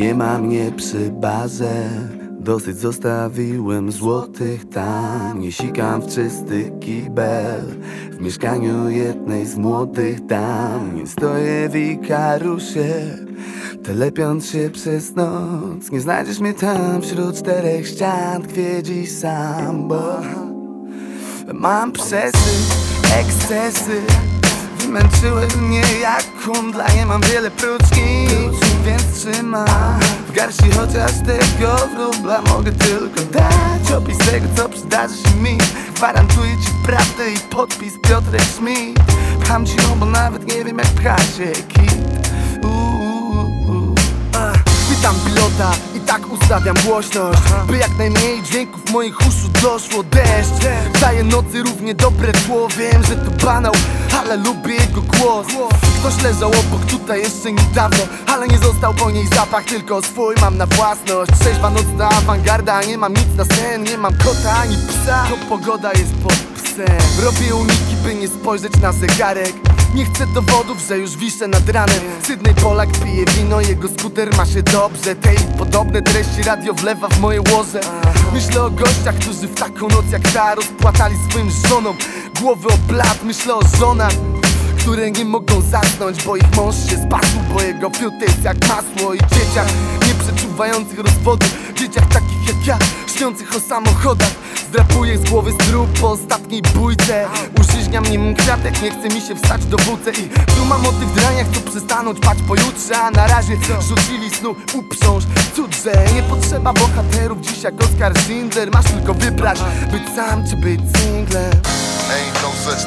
Nie ma mnie przy barze Dosyć zostawiłem złotych tam Nie sikam w czysty kibel. W mieszkaniu jednej z młodych dam Nie stoję w Ikarusie Telepiąc się przez noc. Nie znajdziesz mnie tam wśród czterech ścian dziś sam, bo Mam przesyt, ekscesy. Wymęczyły mnie jak kundla. Nie mam wiele próczki, więc trzymam W garści chociaż tego wróbla Mogę tylko dać. Opis tego co przydarzy się mi. Gwarantuję ci prawdę i podpis Piotrek Schmidt. Pcham ci ją, bo nawet nie wiem jak pcha się kit. Chwytam pilota i tak ustawiam głośność By jak najmniej dźwięków moich uszu doszło Deszcz. Daje nocy równie dobre tło Wiem, że to banał, ale lubię jego głos. Ktoś leżał obok tutaj jeszcze niedawno. Ale nie został po niej zapach, tylko swój mam na własność. Trzeźwa nocna awangarda, nie mam nic na sen. Nie mam kota ani psa, to pogoda jest pod psem. Robię uniki, by nie spojrzeć na zegarek. Nie chcę dowodów, że już wiszę nad ranem. Sydney Polak pije wino, jego skuter ma się dobrze. Te i podobne treści radio wlewa w moje łoże. Myślę o gościach, którzy w taką noc jak ta Rozpłatali swoim żonom głowy o blat Myślę o żonach które nie mogą zasnąć, bo ich mąż się spasł Bo jego fiut jest jak masło i dzieciach nie przeczuwających rozwodu. Dzieciach takich jak ja, śniących o samochodach. Zdrapuję z głowy strób po ostatniej bójce. Użyźnia mnie kwiatek, nie chce mi się wstać do wódce. I tu mam o tych draniach, co przestaną ćpać pojutrze A na razie rzucili snu uprząż. Cud, że nie potrzeba bohaterów dziś jak Oskar Schindler Masz tylko wybrać, być sam czy być singlem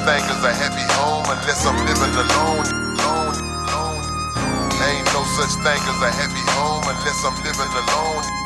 thing as a home unless I'm living alone. alone, alone. Ain't no such thing as a happy home unless I'm living alone.